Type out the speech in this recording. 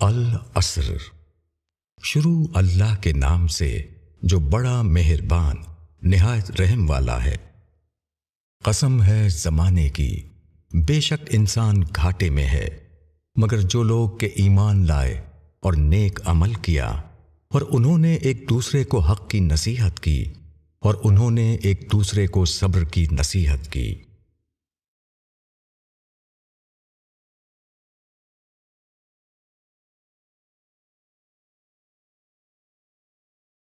الاسر شروع اللہ کے نام سے جو بڑا مہربان، نہایت رحم والا ہے۔ قسم ہے زمانے کی، بے شک انسان گھاٹے میں ہے۔ مگر جو لوگ کے ایمان لائے اور نیک عمل کیا، اور انہوں نے ایک دوسرے کو حق کی نصیحت کی، اور انہوں نے ایک دوسرے کو صبر کی نصیحت کی۔